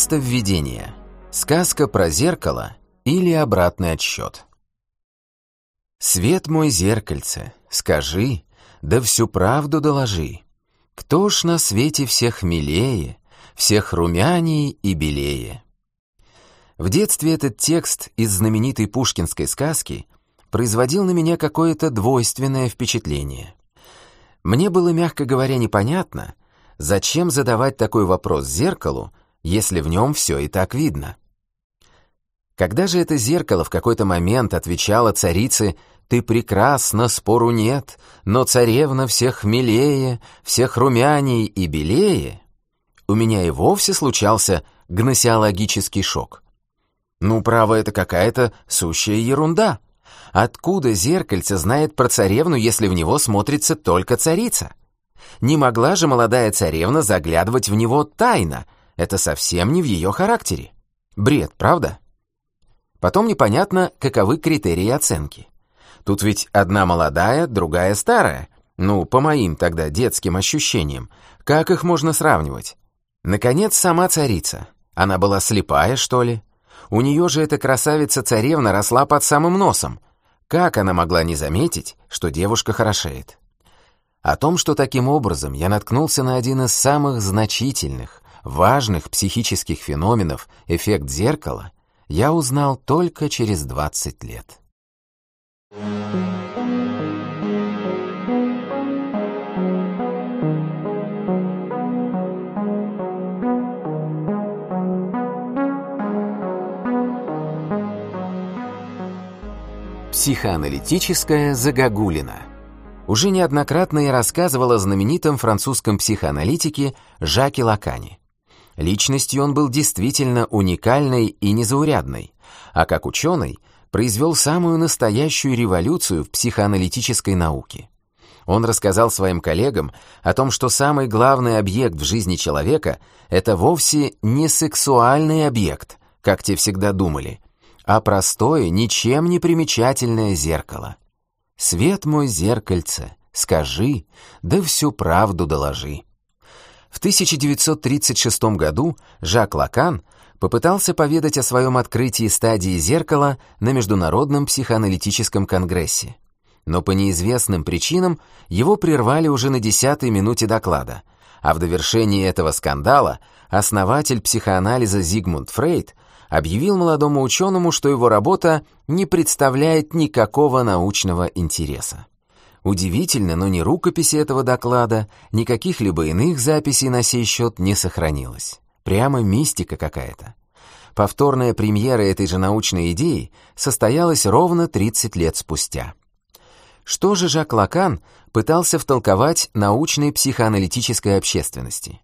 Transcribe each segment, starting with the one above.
Вместо введения. Сказка про зеркало или обратный отсчет. Свет мой зеркальце, скажи, да всю правду доложи. Кто ж на свете всех милее, всех румяней и белее? В детстве этот текст из знаменитой пушкинской сказки производил на меня какое-то двойственное впечатление. Мне было, мягко говоря, непонятно, зачем задавать такой вопрос зеркалу, если в нем все и так видно. Когда же это зеркало в какой-то момент отвечало царице «Ты прекрасна, спору нет, но царевна всех милее, всех румяней и белее», у меня и вовсе случался гносеологический шок. Ну, право, это какая-то сущая ерунда. Откуда зеркальце знает про царевну, если в него смотрится только царица? Не могла же молодая царевна заглядывать в него тайно — это совсем не в ее характере. Бред, правда? Потом непонятно, каковы критерии оценки. Тут ведь одна молодая, другая старая. Ну, по моим тогда детским ощущениям. Как их можно сравнивать? Наконец, сама царица. Она была слепая, что ли? У нее же эта красавица-царевна росла под самым носом. Как она могла не заметить, что девушка хорошеет? О том, что таким образом я наткнулся на один из самых значительных, важных психических феноменов эффект зеркала я узнал только через 20 лет. Психоаналитическая загогулина уже неоднократно я рассказывал о знаменитом французском психоаналитике Жаке Лакане. Личностью он был действительно уникальной и незаурядной, а как ученый произвел самую настоящую революцию в психоаналитической науке. Он рассказал своим коллегам о том, что самый главный объект в жизни человека — это вовсе не сексуальный объект, как те всегда думали, а простое, ничем не примечательное зеркало. «Свет мой зеркальце, скажи, да всю правду доложи». В 1936 году Жак Лакан попытался поведать о своем открытии стадии зеркала на Международном психоаналитическом конгрессе. Но по неизвестным причинам его прервали уже на десятой минуте доклада, а в довершении этого скандала основатель психоанализа Зигмунд Фрейд объявил молодому ученому, что его работа не представляет никакого научного интереса. Удивительно, но ни рукописи этого доклада, ни каких-либо иных записей на сей счет не сохранилось. Прямо мистика какая-то. Повторная премьера этой же научной идеи состоялась ровно 30 лет спустя. Что же Жак Лакан пытался втолковать научной психоаналитической общественности?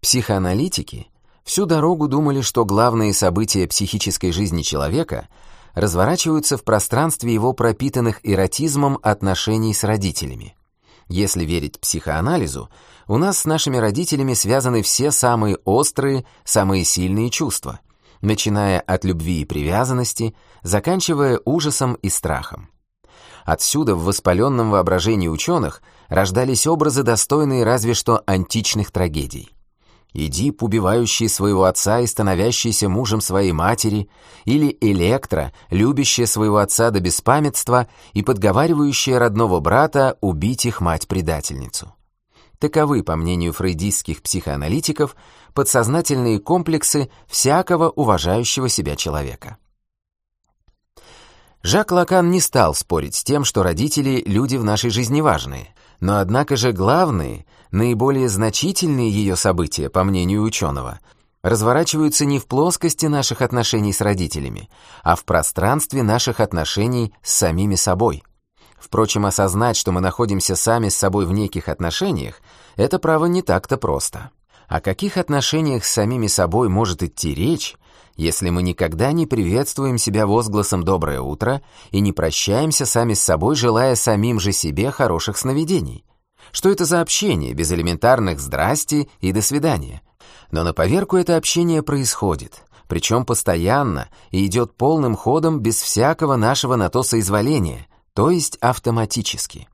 Психоаналитики всю дорогу думали, что главные события психической жизни человека — разворачиваются в пространстве его пропитанных эротизмом отношений с родителями. Если верить психоанализу, у нас с нашими родителями связаны все самые острые, самые сильные чувства, начиная от любви и привязанности, заканчивая ужасом и страхом. Отсюда в воспаленном воображении ученых рождались образы, достойные разве что античных трагедий. Эдип, убивающий своего отца и становящийся мужем своей матери, или Электра, любящая своего отца до беспамятства и подговаривающая родного брата убить их мать-предательницу. Таковы, по мнению фрейдистских психоаналитиков, подсознательные комплексы всякого уважающего себя человека. Жак Лакан не стал спорить с тем, что родители — люди в нашей жизни важные, но однако же главные — Наиболее значительные ее события, по мнению ученого, разворачиваются не в плоскости наших отношений с родителями, а в пространстве наших отношений с самими собой. Впрочем, осознать, что мы находимся сами с собой в неких отношениях, это право не так-то просто. О каких отношениях с самими собой может идти речь, если мы никогда не приветствуем себя возгласом «доброе утро» и не прощаемся сами с собой, желая самим же себе хороших сновидений? Что это за общение без элементарных «здрасте» и «до свидания»? Но на поверку это общение происходит, причем постоянно и идет полным ходом без всякого нашего на то соизволения, то есть автоматически.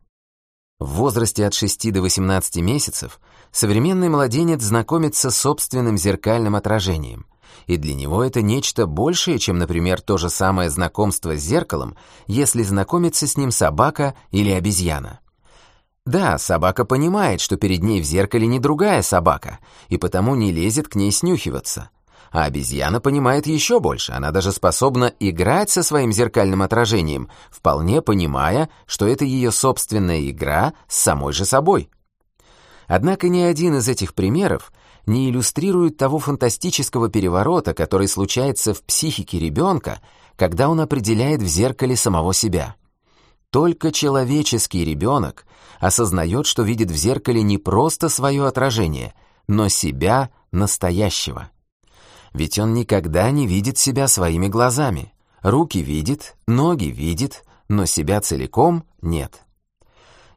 В возрасте от 6 до 18 месяцев современный младенец знакомится с собственным зеркальным отражением, и для него это нечто большее, чем, например, то же самое знакомство с зеркалом, если знакомится с ним собака или обезьяна. Да, собака понимает, что перед ней в зеркале не другая собака, и потому не лезет к ней снюхиваться. А обезьяна понимает еще больше, она даже способна играть со своим зеркальным отражением, вполне понимая, что это ее собственная игра с самой же собой. Однако ни один из этих примеров не иллюстрирует того фантастического переворота, который случается в психике ребенка, когда он определяет в зеркале самого себя. Только человеческий ребенок осознает, что видит в зеркале не просто свое отражение, но себя настоящего. Ведь он никогда не видит себя своими глазами. Руки видит, ноги видит, но себя целиком нет.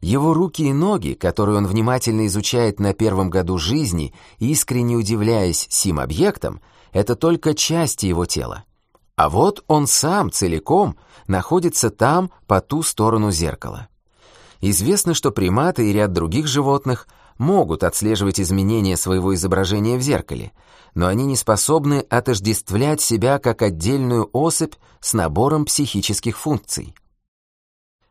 Его руки и ноги, которые он внимательно изучает на первом году жизни, искренне удивляясь сим объектам, это только части его тела. А вот он сам целиком находится там, по ту сторону зеркала. Известно, что приматы и ряд других животных могут отслеживать изменения своего изображения в зеркале, но они не способны отождествлять себя как отдельную особь с набором психических функций.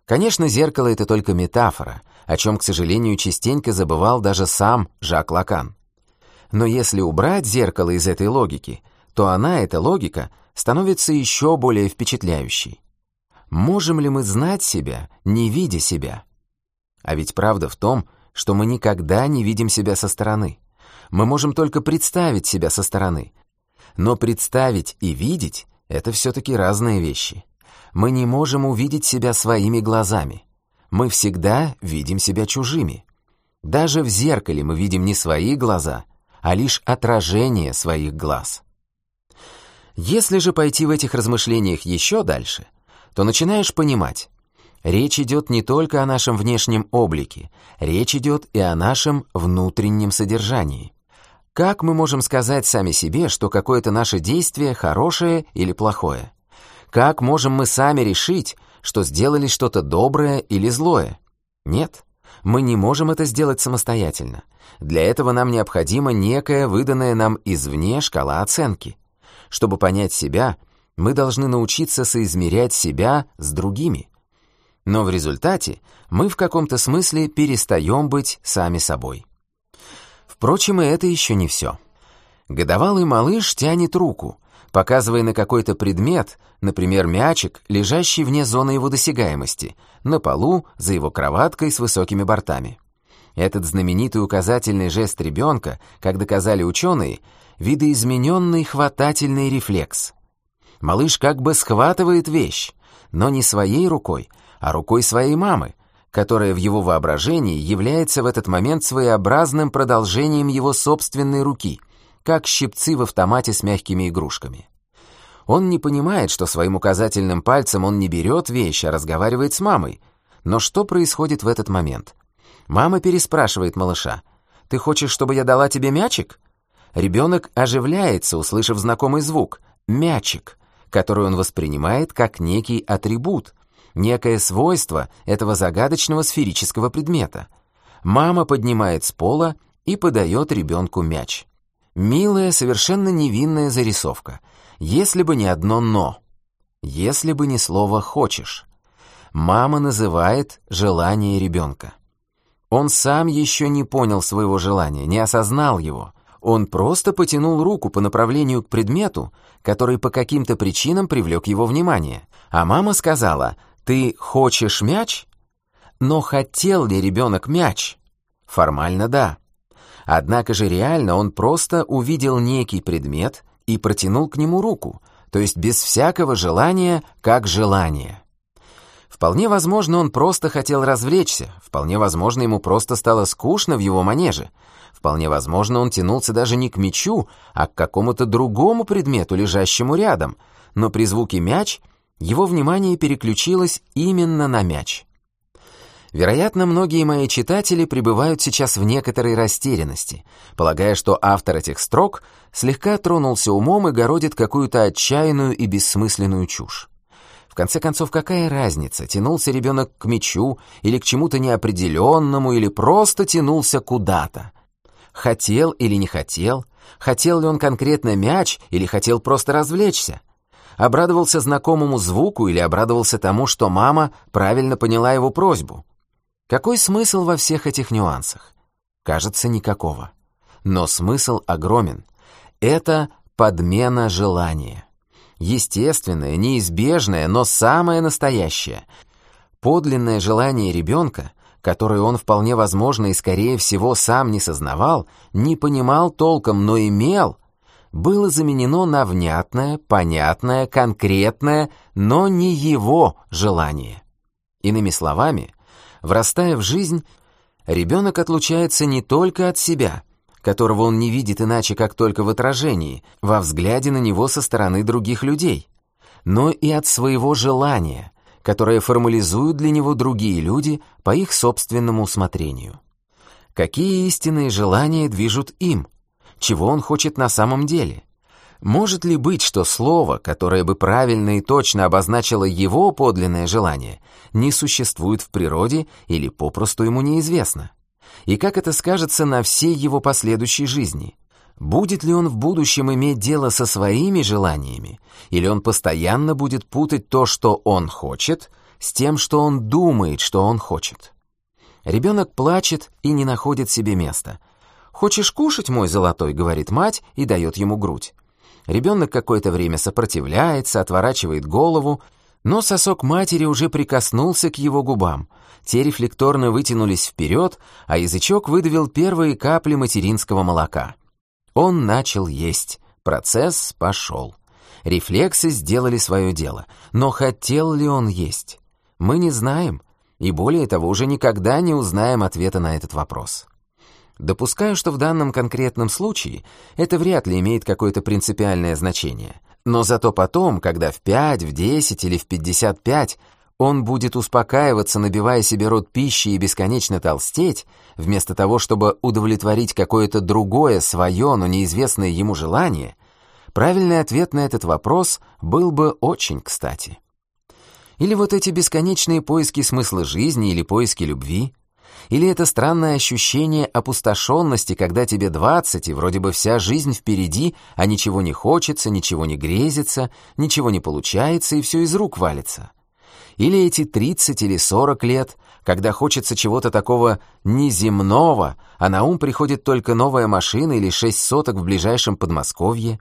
Конечно, зеркало — это только метафора, о чем, к сожалению, частенько забывал даже сам Жак Лакан. Но если убрать зеркало из этой логики, то она, эта логика, становится еще более впечатляющей. Можем ли мы знать себя, не видя себя? А ведь правда в том, что мы никогда не видим себя со стороны. Мы можем только представить себя со стороны. Но представить и видеть — это все-таки разные вещи. Мы не можем увидеть себя своими глазами. Мы всегда видим себя чужими. Даже в зеркале мы видим не свои глаза, а лишь отражение своих глаз. Если же пойти в этих размышлениях еще дальше, то начинаешь понимать, речь идет не только о нашем внешнем облике, речь идет и о нашем внутреннем содержании. Как мы можем сказать сами себе, что какое-то наше действие хорошее или плохое? Как можем мы сами решить, что сделали что-то доброе или злое? Нет, мы не можем это сделать самостоятельно. Для этого нам необходима некая выданная нам извне шкала оценки. Чтобы понять себя, мы должны научиться соизмерять себя с другими. Но в результате мы в каком-то смысле перестаем быть сами собой. Впрочем, и это еще не все. Годовалый малыш тянет руку, показывая на какой-то предмет, например, мячик, лежащий вне зоны его досягаемости, на полу за его кроваткой с высокими бортами. Этот знаменитый указательный жест ребенка, как доказали ученые, видоизмененный хватательный рефлекс. Малыш как бы схватывает вещь, но не своей рукой, а рукой своей мамы, которая в его воображении является в этот момент своеобразным продолжением его собственной руки, как щипцы в автомате с мягкими игрушками. Он не понимает, что своим указательным пальцем он не берет вещь, а разговаривает с мамой. Но что происходит в этот момент? Мама переспрашивает малыша. «Ты хочешь, чтобы я дала тебе мячик?» Ребенок оживляется, услышав знакомый звук «мячик», который он воспринимает как некий атрибут, некое свойство этого загадочного сферического предмета. Мама поднимает с пола и подает ребенку мяч. Милая, совершенно невинная зарисовка. Если бы не одно «но». Если бы не слово «хочешь». Мама называет желание ребенка. Он сам еще не понял своего желания, не осознал его. Он просто потянул руку по направлению к предмету, который по каким-то причинам привлек его внимание. А мама сказала «Ты хочешь мяч?» Но хотел ли ребенок мяч? Формально да. Однако же реально он просто увидел некий предмет и протянул к нему руку, то есть без всякого желания, как желание. Вполне возможно, он просто хотел развлечься, вполне возможно, ему просто стало скучно в его манеже, вполне возможно, он тянулся даже не к мячу, а к какому-то другому предмету, лежащему рядом, но при звуке «мяч» его внимание переключилось именно на мяч. Вероятно, многие мои читатели пребывают сейчас в некоторой растерянности, полагая, что автор этих строк слегка тронулся умом и городит какую-то отчаянную и бессмысленную чушь. В конце концов, какая разница, тянулся ребенок к мячу или к чему-то неопределенному, или просто тянулся куда-то? Хотел или не хотел? Хотел ли он конкретно мяч или хотел просто развлечься? Обрадовался знакомому звуку или обрадовался тому, что мама правильно поняла его просьбу? Какой смысл во всех этих нюансах? Кажется, никакого. Но смысл огромен. Это подмена желания. Естественное, неизбежное, но самое настоящее. Подлинное желание ребенка, которое он вполне возможно и скорее всего сам не сознавал, не понимал толком, но имел, было заменено на внятное, понятное, конкретное, но не его желание. Иными словами, врастая в жизнь, ребенок отлучается не только от себя — которого он не видит иначе, как только в отражении, во взгляде на него со стороны других людей, но и от своего желания, которое формализуют для него другие люди по их собственному усмотрению. Какие истинные желания движут им? Чего он хочет на самом деле? Может ли быть, что слово, которое бы правильно и точно обозначило его подлинное желание, не существует в природе или попросту ему неизвестно? и как это скажется на всей его последующей жизни. Будет ли он в будущем иметь дело со своими желаниями, или он постоянно будет путать то, что он хочет, с тем, что он думает, что он хочет. Ребенок плачет и не находит себе места. «Хочешь кушать, мой золотой?» — говорит мать и дает ему грудь. Ребенок какое-то время сопротивляется, отворачивает голову, но сосок матери уже прикоснулся к его губам. Те рефлекторно вытянулись вперед, а язычок выдавил первые капли материнского молока. Он начал есть. Процесс пошел. Рефлексы сделали свое дело. Но хотел ли он есть? Мы не знаем, и более того, уже никогда не узнаем ответа на этот вопрос. Допускаю, что в данном конкретном случае это вряд ли имеет какое-то принципиальное значение. Но зато потом, когда в 5, в 10 или в 55 он будет успокаиваться, набивая себе рот пищи и бесконечно толстеть, вместо того, чтобы удовлетворить какое-то другое, свое, но неизвестное ему желание, правильный ответ на этот вопрос был бы очень кстати. Или вот эти бесконечные поиски смысла жизни или поиски любви — или это странное ощущение опустошенности, когда тебе 20 и вроде бы вся жизнь впереди, а ничего не хочется, ничего не грезится, ничего не получается и все из рук валится? Или эти 30 или 40 лет, когда хочется чего-то такого неземного, а на ум приходит только новая машина или 6 соток в ближайшем Подмосковье?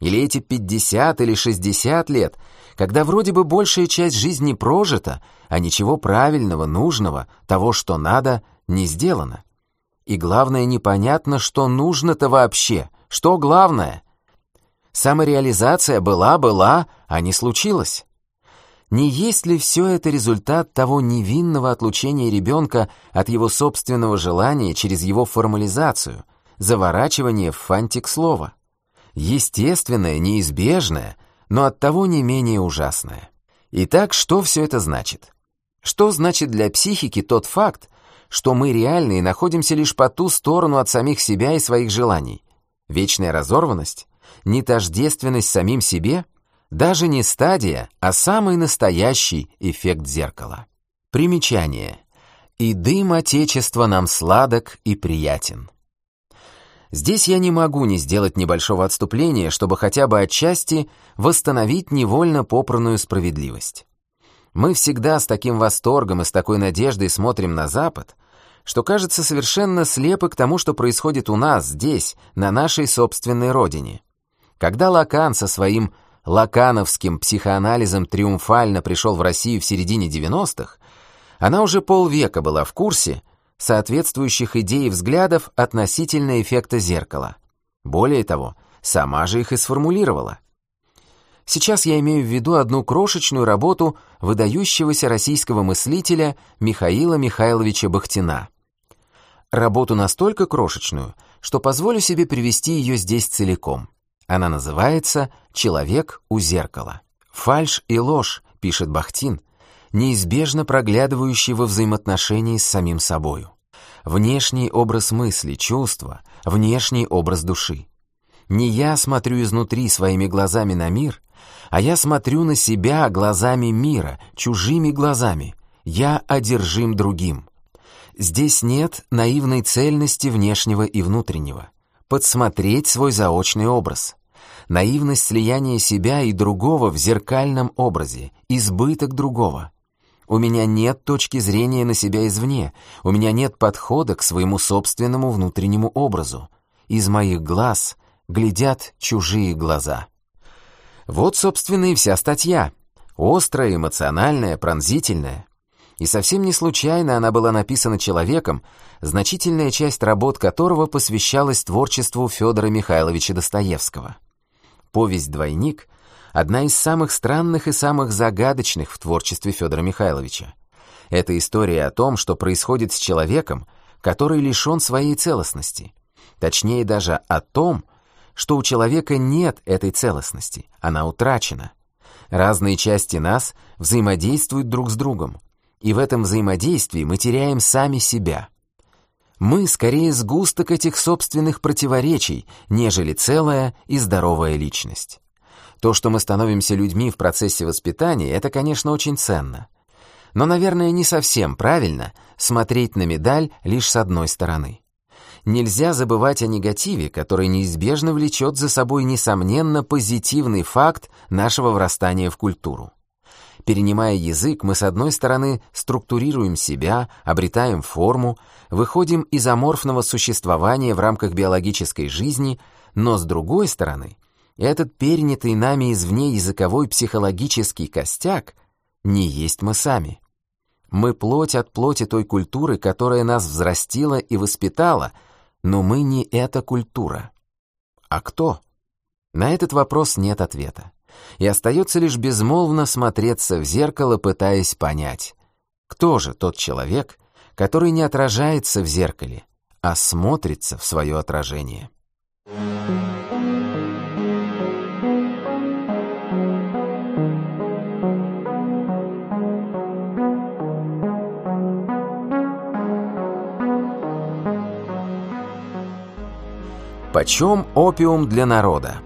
Или эти 50 или 60 лет, когда вроде бы большая часть жизни прожита, а ничего правильного, нужного, того, что надо, не сделано. И главное, непонятно, что нужно-то вообще, что главное. Самореализация была-была, а не случилась. Не есть ли все это результат того невинного отлучения ребенка от его собственного желания через его формализацию, заворачивание в фантик слова? Естественное, неизбежное — но оттого не менее ужасное. Итак, что все это значит? Что значит для психики тот факт, что мы реальны и находимся лишь по ту сторону от самих себя и своих желаний? Вечная разорванность? Нетождественность самим себе? Даже не стадия, а самый настоящий эффект зеркала. Примечание. «И дым Отечества нам сладок и приятен». Здесь я не могу не сделать небольшого отступления, чтобы хотя бы отчасти восстановить невольно попранную справедливость. Мы всегда с таким восторгом и с такой надеждой смотрим на Запад, что кажется совершенно слепы к тому, что происходит у нас, здесь, на нашей собственной родине. Когда Лакан со своим лакановским психоанализом триумфально пришел в Россию в середине 90-х, она уже полвека была в курсе, соответствующих идей и взглядов относительно эффекта зеркала. Более того, сама же их и сформулировала. Сейчас я имею в виду одну крошечную работу выдающегося российского мыслителя Михаила Михайловича Бахтина. Работу настолько крошечную, что позволю себе привести ее здесь целиком. Она называется «Человек у зеркала». «Фальшь и ложь», — пишет Бахтин, неизбежно проглядывающий во взаимоотношении с самим собою. Внешний образ мысли, чувства, внешний образ души. Не я смотрю изнутри своими глазами на мир, а я смотрю на себя глазами мира, чужими глазами. Я одержим другим. Здесь нет наивной цельности внешнего и внутреннего. Подсмотреть свой заочный образ. Наивность слияния себя и другого в зеркальном образе, избыток другого. У меня нет точки зрения на себя извне, у меня нет подхода к своему собственному внутреннему образу. Из моих глаз глядят чужие глаза. Вот, собственно, и вся статья. Острая, эмоциональная, пронзительная. И совсем не случайно она была написана человеком, значительная часть работ которого посвящалась творчеству Федора Михайловича Достоевского. Повесть «Двойник» — одна из самых странных и самых загадочных в творчестве Федора Михайловича. Это история о том, что происходит с человеком, который лишен своей целостности. Точнее даже о том, что у человека нет этой целостности, она утрачена. Разные части нас взаимодействуют друг с другом, и в этом взаимодействии мы теряем сами себя. Мы скорее сгусток этих собственных противоречий, нежели целая и здоровая личность. То, что мы становимся людьми в процессе воспитания, это, конечно, очень ценно. Но, наверное, не совсем правильно смотреть на медаль лишь с одной стороны нельзя забывать о негативе, который неизбежно влечет за собой, несомненно, позитивный факт нашего врастания в культуру. Перенимая язык, мы, с одной стороны, структурируем себя, обретаем форму, выходим из аморфного существования в рамках биологической жизни, но, с другой стороны, этот перенятый нами извне языковой психологический костяк не есть мы сами. Мы плоть от плоти той культуры, которая нас взрастила и воспитала — но мы не эта культура. А кто? На этот вопрос нет ответа. И остается лишь безмолвно смотреться в зеркало, пытаясь понять, кто же тот человек, который не отражается в зеркале, а смотрится в свое отражение. Почем опиум для народа?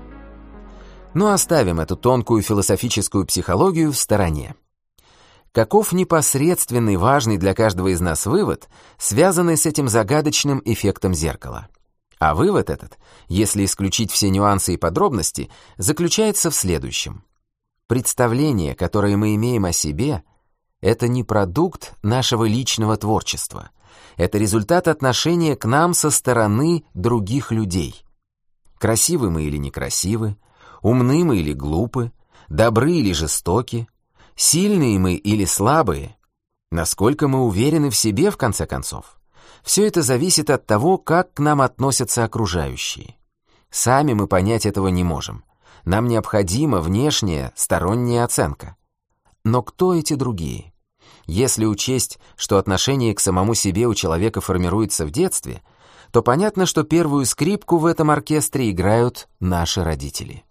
Но оставим эту тонкую философическую психологию в стороне. Каков непосредственный, важный для каждого из нас вывод, связанный с этим загадочным эффектом зеркала? А вывод этот, если исключить все нюансы и подробности, заключается в следующем. Представление, которое мы имеем о себе, это не продукт нашего личного творчества — это результат отношения к нам со стороны других людей. Красивы мы или некрасивы, умны мы или глупы, добры или жестоки, сильные мы или слабые, насколько мы уверены в себе, в конце концов. Все это зависит от того, как к нам относятся окружающие. Сами мы понять этого не можем. Нам необходима внешняя, сторонняя оценка. Но кто эти другие? Если учесть, что отношение к самому себе у человека формируется в детстве, то понятно, что первую скрипку в этом оркестре играют наши родители.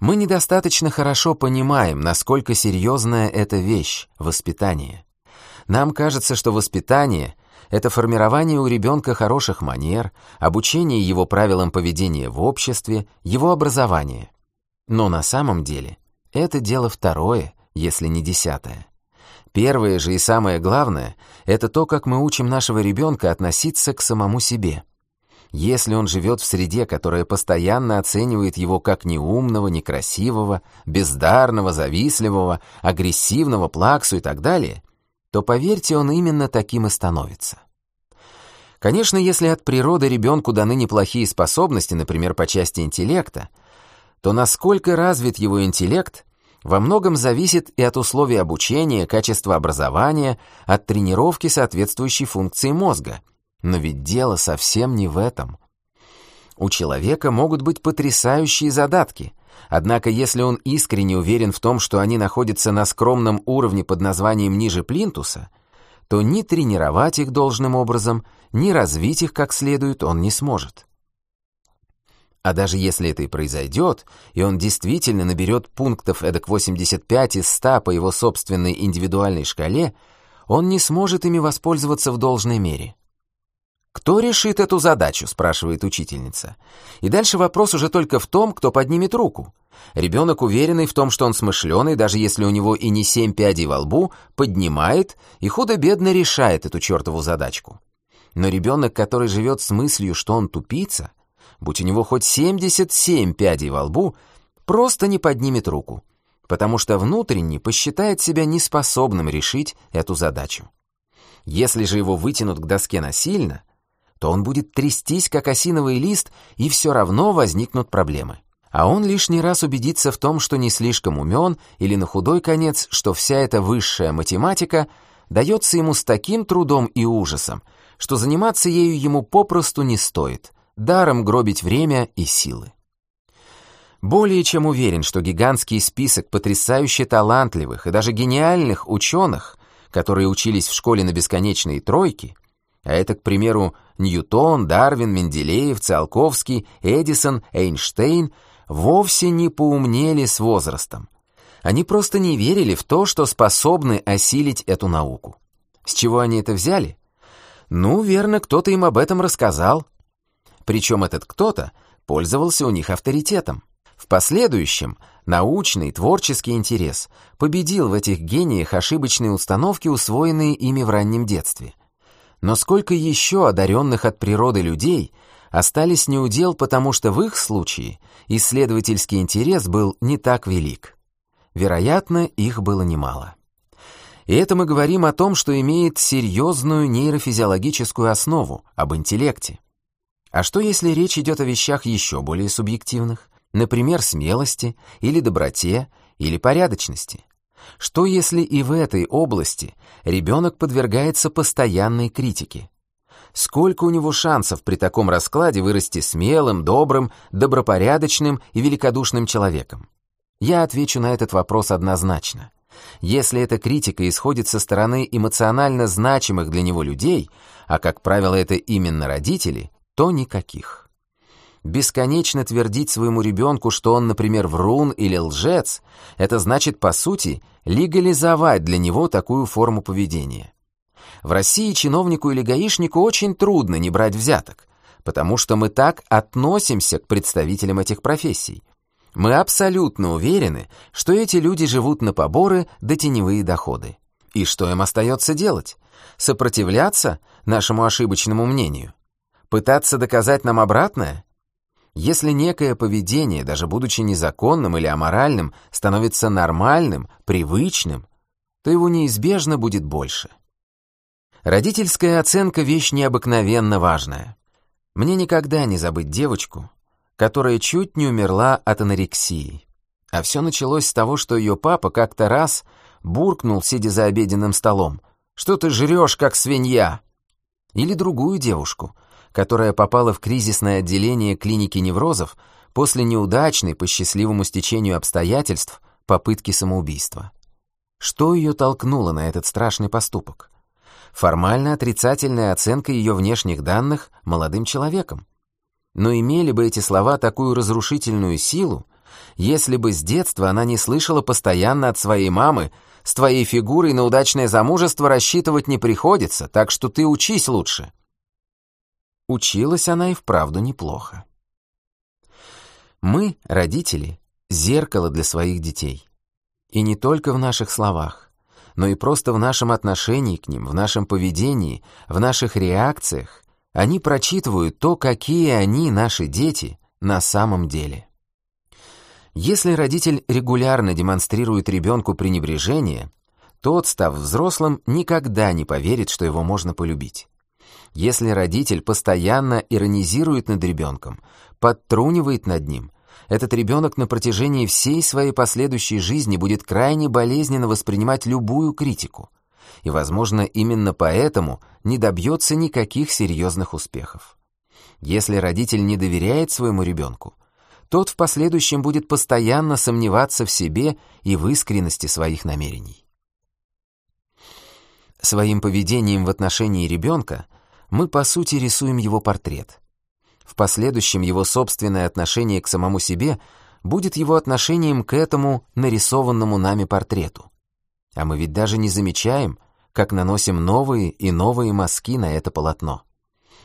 Мы недостаточно хорошо понимаем, насколько серьезная эта вещь — воспитание. Нам кажется, что воспитание — это формирование у ребенка хороших манер, обучение его правилам поведения в обществе, его образование. Но на самом деле это дело второе, если не десятое. Первое же и самое главное — это то, как мы учим нашего ребенка относиться к самому себе. Если он живет в среде, которая постоянно оценивает его как неумного, некрасивого, бездарного, завистливого, агрессивного, плаксу и так далее, то, поверьте, он именно таким и становится. Конечно, если от природы ребенку даны неплохие способности, например, по части интеллекта, то насколько развит его интеллект во многом зависит и от условий обучения, качества образования, от тренировки соответствующей функции мозга. Но ведь дело совсем не в этом. У человека могут быть потрясающие задатки, однако если он искренне уверен в том, что они находятся на скромном уровне под названием ниже плинтуса, то ни тренировать их должным образом, ни развить их как следует он не сможет. А даже если это и произойдет, и он действительно наберет пунктов эдак 85 из 100 по его собственной индивидуальной шкале, он не сможет ими воспользоваться в должной мере. «Кто решит эту задачу?» — спрашивает учительница. И дальше вопрос уже только в том, кто поднимет руку. Ребенок, уверенный в том, что он смышленый, даже если у него и не семь пядей во лбу, поднимает и худо-бедно решает эту чертову задачку. Но ребенок, который живет с мыслью, что он тупица, будь у него хоть 77 пядей во лбу, просто не поднимет руку, потому что внутренне посчитает себя неспособным решить эту задачу. Если же его вытянут к доске насильно, то он будет трястись, как осиновый лист, и все равно возникнут проблемы. А он лишний раз убедится в том, что не слишком умен, или на худой конец, что вся эта высшая математика дается ему с таким трудом и ужасом, что заниматься ею ему попросту не стоит, даром гробить время и силы. Более чем уверен, что гигантский список потрясающе талантливых и даже гениальных ученых, которые учились в школе на бесконечные тройки, а это, к примеру, Ньютон, Дарвин, Менделеев, Циолковский, Эдисон, Эйнштейн, вовсе не поумнели с возрастом. Они просто не верили в то, что способны осилить эту науку. С чего они это взяли? Ну, верно, кто-то им об этом рассказал. Причем этот кто-то пользовался у них авторитетом. В последующем научный, творческий интерес победил в этих гениях ошибочные установки, усвоенные ими в раннем детстве. Но сколько еще одаренных от природы людей остались неудел, потому что в их случае исследовательский интерес был не так велик. Вероятно, их было немало. И это мы говорим о том, что имеет серьезную нейрофизиологическую основу, об интеллекте. А что если речь идет о вещах еще более субъективных? например, смелости или доброте или порядочности? Что если и в этой области ребенок подвергается постоянной критике? Сколько у него шансов при таком раскладе вырасти смелым, добрым, добропорядочным и великодушным человеком? Я отвечу на этот вопрос однозначно. Если эта критика исходит со стороны эмоционально значимых для него людей, а как правило это именно родители, то никаких бесконечно твердить своему ребенку, что он, например, врун или лжец, это значит, по сути, легализовать для него такую форму поведения. В России чиновнику или гаишнику очень трудно не брать взяток, потому что мы так относимся к представителям этих профессий. Мы абсолютно уверены, что эти люди живут на поборы да теневые доходы. И что им остается делать? Сопротивляться нашему ошибочному мнению? Пытаться доказать нам обратное? Если некое поведение, даже будучи незаконным или аморальным, становится нормальным, привычным, то его неизбежно будет больше. Родительская оценка — вещь необыкновенно важная. Мне никогда не забыть девочку, которая чуть не умерла от анорексии. А все началось с того, что ее папа как-то раз буркнул, сидя за обеденным столом, «Что ты жрешь, как свинья?» Или другую девушку — которая попала в кризисное отделение клиники неврозов после неудачной, по счастливому стечению обстоятельств, попытки самоубийства. Что ее толкнуло на этот страшный поступок? Формально отрицательная оценка ее внешних данных молодым человеком. Но имели бы эти слова такую разрушительную силу, если бы с детства она не слышала постоянно от своей мамы «С твоей фигурой на удачное замужество рассчитывать не приходится, так что ты учись лучше». Училась она и вправду неплохо. Мы, родители, зеркало для своих детей. И не только в наших словах, но и просто в нашем отношении к ним, в нашем поведении, в наших реакциях. Они прочитывают то, какие они, наши дети, на самом деле. Если родитель регулярно демонстрирует ребенку пренебрежение, тот, став взрослым, никогда не поверит, что его можно полюбить. Если родитель постоянно иронизирует над ребенком, подтрунивает над ним, этот ребенок на протяжении всей своей последующей жизни будет крайне болезненно воспринимать любую критику. И, возможно, именно поэтому не добьется никаких серьезных успехов. Если родитель не доверяет своему ребенку, тот в последующем будет постоянно сомневаться в себе и в искренности своих намерений. Своим поведением в отношении ребенка – мы по сути рисуем его портрет. В последующем его собственное отношение к самому себе будет его отношением к этому нарисованному нами портрету. А мы ведь даже не замечаем, как наносим новые и новые мазки на это полотно.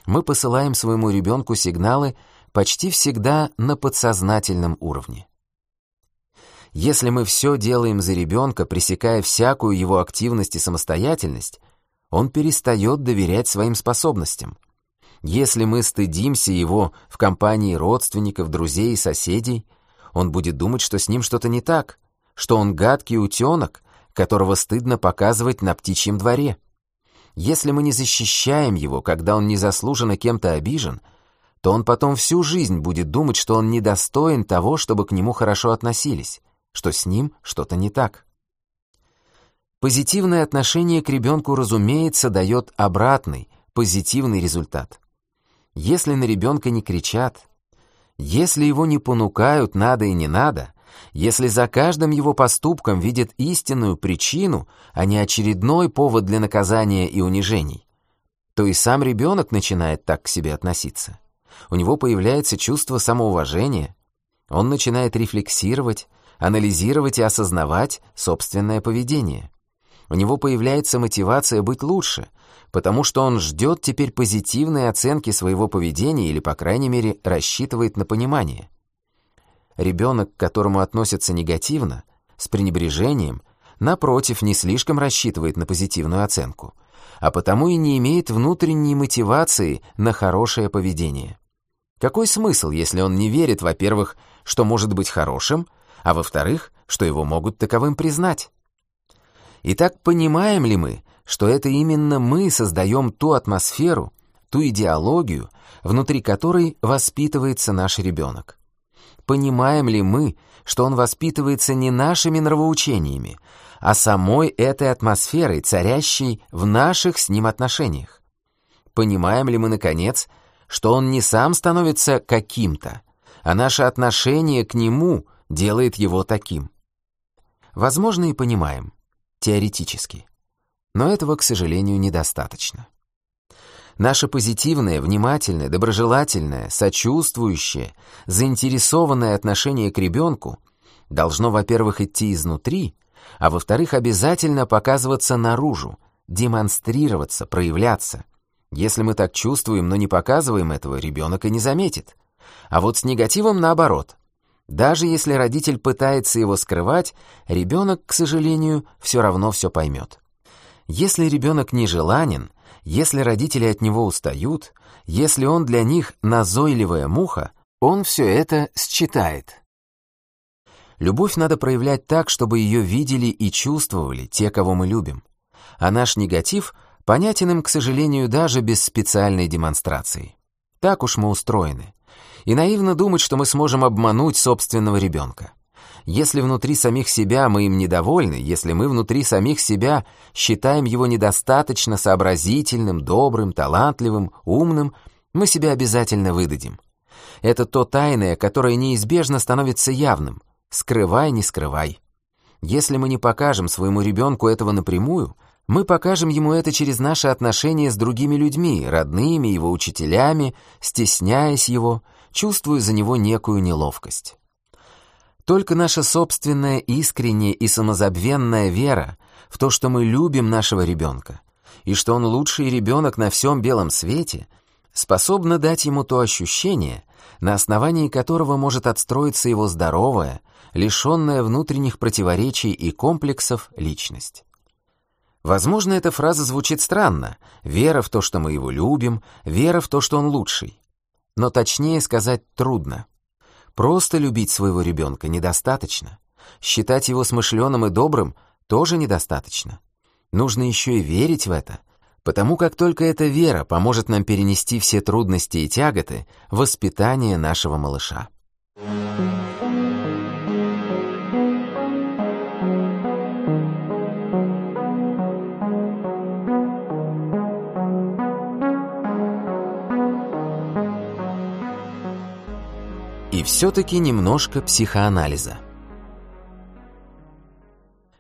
Мы посылаем своему ребенку сигналы почти всегда на подсознательном уровне. Если мы все делаем за ребенка, пресекая всякую его активность и самостоятельность, он перестает доверять своим способностям. Если мы стыдимся его в компании родственников, друзей и соседей, он будет думать, что с ним что-то не так, что он гадкий утенок, которого стыдно показывать на птичьем дворе. Если мы не защищаем его, когда он незаслуженно кем-то обижен, то он потом всю жизнь будет думать, что он недостоин того, чтобы к нему хорошо относились, что с ним что-то не так. Позитивное отношение к ребенку, разумеется, дает обратный, позитивный результат. Если на ребенка не кричат, если его не понукают надо и не надо, если за каждым его поступком видят истинную причину, а не очередной повод для наказания и унижений, то и сам ребенок начинает так к себе относиться. У него появляется чувство самоуважения, он начинает рефлексировать, анализировать и осознавать собственное поведение. У него появляется мотивация быть лучше, потому что он ждет теперь позитивной оценки своего поведения или, по крайней мере, рассчитывает на понимание. Ребенок, к которому относятся негативно, с пренебрежением, напротив, не слишком рассчитывает на позитивную оценку, а потому и не имеет внутренней мотивации на хорошее поведение. Какой смысл, если он не верит, во-первых, что может быть хорошим, а во-вторых, что его могут таковым признать? Итак, понимаем ли мы, что это именно мы создаем ту атмосферу, ту идеологию, внутри которой воспитывается наш ребенок? Понимаем ли мы, что он воспитывается не нашими нравоучениями, а самой этой атмосферой, царящей в наших с ним отношениях? Понимаем ли мы, наконец, что он не сам становится каким-то, а наше отношение к нему делает его таким? Возможно, и понимаем, теоретически. Но этого, к сожалению, недостаточно. Наше позитивное, внимательное, доброжелательное, сочувствующее, заинтересованное отношение к ребенку должно, во-первых, идти изнутри, а во-вторых, обязательно показываться наружу, демонстрироваться, проявляться. Если мы так чувствуем, но не показываем этого, ребенок и не заметит. А вот с негативом наоборот. Даже если родитель пытается его скрывать, ребенок, к сожалению, все равно все поймет. Если ребенок нежеланен, если родители от него устают, если он для них назойливая муха, он все это считает. Любовь надо проявлять так, чтобы ее видели и чувствовали те, кого мы любим. А наш негатив понятен им, к сожалению, даже без специальной демонстрации. Так уж мы устроены. И наивно думать, что мы сможем обмануть собственного ребенка. Если внутри самих себя мы им недовольны, если мы внутри самих себя считаем его недостаточно сообразительным, добрым, талантливым, умным, мы себя обязательно выдадим. Это то тайное, которое неизбежно становится явным. Скрывай, не скрывай. Если мы не покажем своему ребенку этого напрямую, мы покажем ему это через наши отношения с другими людьми, родными, его учителями, стесняясь его, чувствуя за него некую неловкость. Только наша собственная искренняя и самозабвенная вера в то, что мы любим нашего ребенка, и что он лучший ребенок на всем белом свете, способна дать ему то ощущение, на основании которого может отстроиться его здоровая, лишенная внутренних противоречий и комплексов личность. Возможно, эта фраза звучит странно, вера в то, что мы его любим, вера в то, что он лучший. Но точнее сказать трудно. Просто любить своего ребенка недостаточно. Считать его смышленым и добрым тоже недостаточно. Нужно еще и верить в это, потому как только эта вера поможет нам перенести все трудности и тяготы воспитания нашего малыша. Все-таки немножко психоанализа.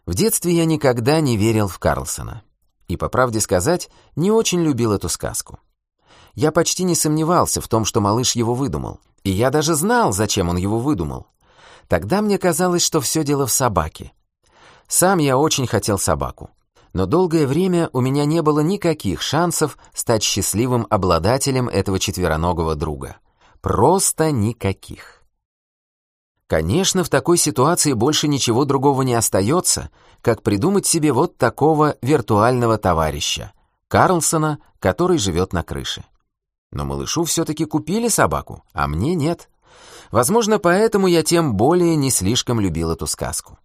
В детстве я никогда не верил в Карлсона. И, по правде сказать, не очень любил эту сказку. Я почти не сомневался в том, что малыш его выдумал. И я даже знал, зачем он его выдумал. Тогда мне казалось, что все дело в собаке. Сам я очень хотел собаку. Но долгое время у меня не было никаких шансов стать счастливым обладателем этого четвероногого друга. Просто никаких. Конечно, в такой ситуации больше ничего другого не остается, как придумать себе вот такого виртуального товарища, Карлсона, который живет на крыше. Но малышу все-таки купили собаку, а мне нет. Возможно, поэтому я тем более не слишком любил эту сказку.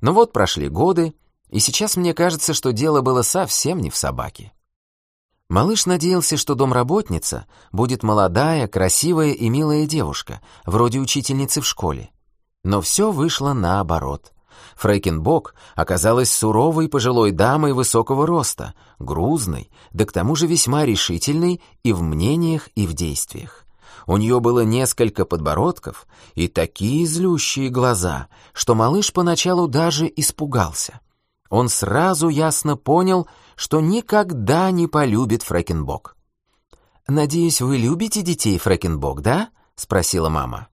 Но вот прошли годы, и сейчас мне кажется, что дело было совсем не в собаке. Малыш надеялся, что домработница будет молодая, красивая и милая девушка, вроде учительницы в школе. Но все вышло наоборот. Фрейкенбок оказалась суровой пожилой дамой высокого роста, грузной, да к тому же весьма решительной и в мнениях, и в действиях. У нее было несколько подбородков и такие злющие глаза, что малыш поначалу даже испугался. Он сразу ясно понял, что никогда не полюбит Фрэкенбок. «Надеюсь, вы любите детей, Фрэкенбок, да?» — спросила мама.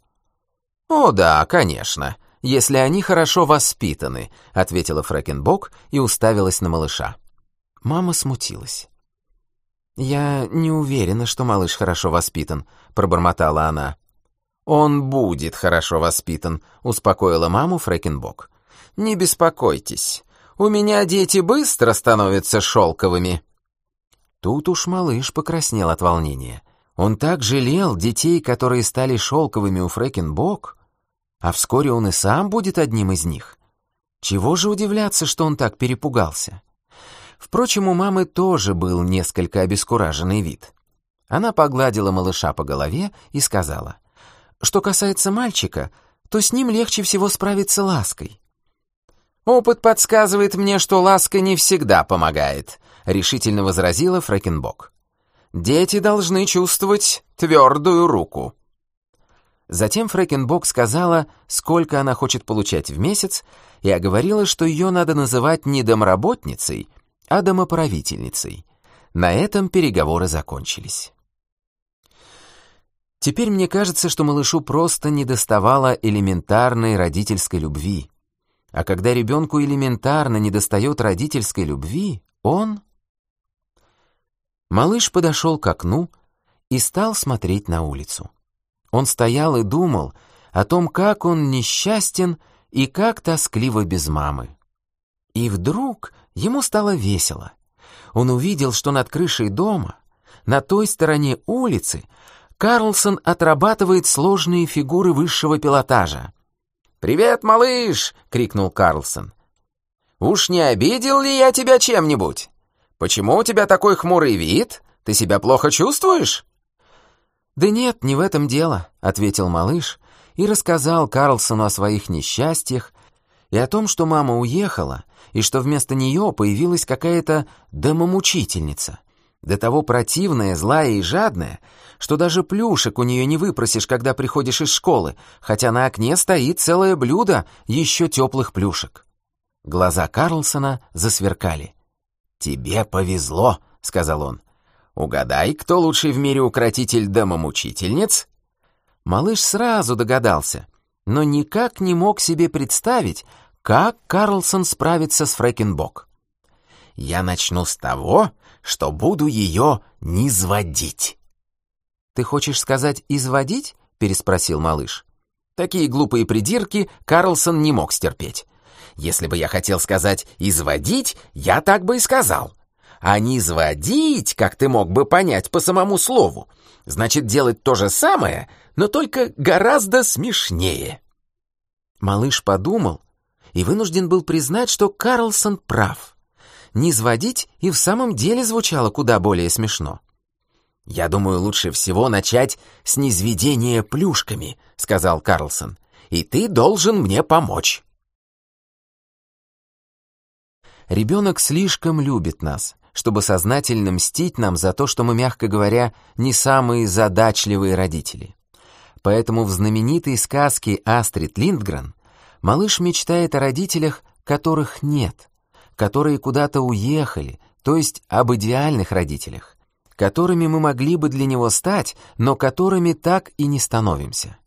«О да, конечно, если они хорошо воспитаны», — ответила Фрэкенбок и уставилась на малыша. Мама смутилась. «Я не уверена, что малыш хорошо воспитан», — пробормотала она. «Он будет хорошо воспитан», — успокоила маму Фрэкенбок. «Не беспокойтесь, у меня дети быстро становятся шелковыми». Тут уж малыш покраснел от волнения. Он так жалел детей, которые стали шелковыми у Фрэкенбок, а вскоре он и сам будет одним из них. Чего же удивляться, что он так перепугался? Впрочем, у мамы тоже был несколько обескураженный вид. Она погладила малыша по голове и сказала, «Что касается мальчика, то с ним легче всего справиться лаской. «Опыт подсказывает мне, что ласка не всегда помогает», — решительно возразила Фрэкенбок. «Дети должны чувствовать твердую руку». Затем Фрэкенбок сказала, сколько она хочет получать в месяц, и оговорила, что ее надо называть не домработницей, а домоправительницей. На этом переговоры закончились. Теперь мне кажется, что малышу просто недоставало элементарной родительской любви. А когда ребенку элементарно недостает родительской любви, он... Малыш подошел к окну и стал смотреть на улицу. Он стоял и думал о том, как он несчастен и как тоскливо без мамы. И вдруг ему стало весело. Он увидел, что над крышей дома, на той стороне улицы, Карлсон отрабатывает сложные фигуры высшего пилотажа. «Привет, малыш!» — крикнул Карлсон. «Уж не обидел ли я тебя чем-нибудь? Почему у тебя такой хмурый вид? Ты себя плохо чувствуешь?» «Да нет, не в этом дело», — ответил малыш и рассказал Карлсону о своих несчастьях и о том, что мама уехала, и что вместо нее появилась какая-то домомучительница до того противная, злая и жадная, что даже плюшек у нее не выпросишь, когда приходишь из школы, хотя на окне стоит целое блюдо еще теплых плюшек. Глаза Карлсона засверкали. «Тебе повезло», — сказал он. «Угадай, кто лучший в мире укротитель домомучительниц?» Малыш сразу догадался, но никак не мог себе представить, как Карлсон справится с Фрэкенбок. «Я начну с того, что буду ее низводить». «Ты хочешь сказать «изводить»?» — переспросил малыш. Такие глупые придирки Карлсон не мог стерпеть. Если бы я хотел сказать «изводить», я так бы и сказал. А низводить, как ты мог бы понять по самому слову, значит делать то же самое, но только гораздо смешнее. Малыш подумал и вынужден был признать, что Карлсон прав низводить и в самом деле звучало куда более смешно. «Я думаю, лучше всего начать с низведения плюшками», — сказал Карлсон. «И ты должен мне помочь». Ребенок слишком любит нас, чтобы сознательно мстить нам за то, что мы, мягко говоря, не самые задачливые родители. Поэтому в знаменитой сказке Астрид Линдгрен малыш мечтает о родителях, которых нет, которые куда-то уехали, то есть об идеальных родителях, которыми мы могли бы для него стать, но которыми так и не становимся.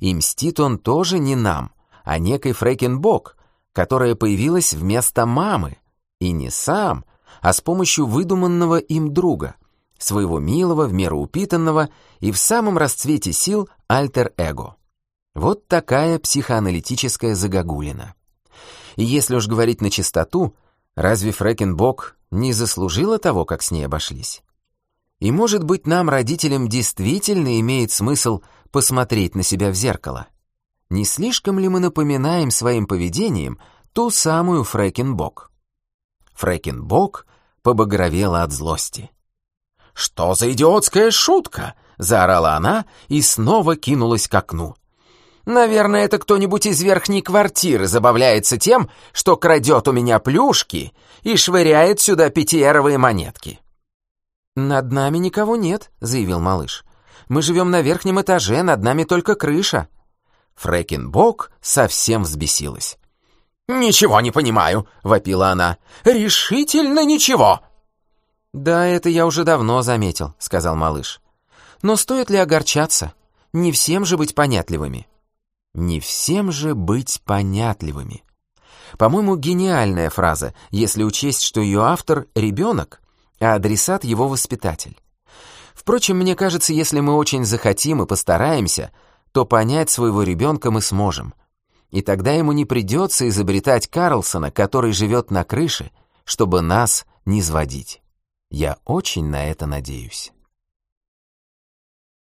И мстит он тоже не нам, а некой Фрейкенбок, которая появилась вместо мамы, и не сам, а с помощью выдуманного им друга, своего милого, в меру упитанного и в самом расцвете сил альтер-эго. Вот такая психоаналитическая загогулина. И если уж говорить на чистоту, разве Фрэкенбок не заслужила того, как с ней обошлись? И может быть нам, родителям, действительно имеет смысл посмотреть на себя в зеркало? Не слишком ли мы напоминаем своим поведением ту самую Фрэкенбок? Фрэкенбок побагровела от злости. «Что за идиотская шутка?» — заорала она и снова кинулась к окну. «Наверное, это кто-нибудь из верхней квартиры забавляется тем, что крадет у меня плюшки и швыряет сюда пятиэровые монетки». «Над нами никого нет», — заявил малыш. «Мы живем на верхнем этаже, над нами только крыша». Фрэкенбок совсем взбесилась. «Ничего не понимаю», — вопила она. «Решительно ничего». «Да, это я уже давно заметил», — сказал малыш. «Но стоит ли огорчаться? Не всем же быть понятливыми». «Не всем же быть понятливыми». По-моему, гениальная фраза, если учесть, что ее автор — ребенок, а адресат — его воспитатель. Впрочем, мне кажется, если мы очень захотим и постараемся, то понять своего ребенка мы сможем. И тогда ему не придется изобретать Карлсона, который живет на крыше, чтобы нас не сводить. Я очень на это надеюсь.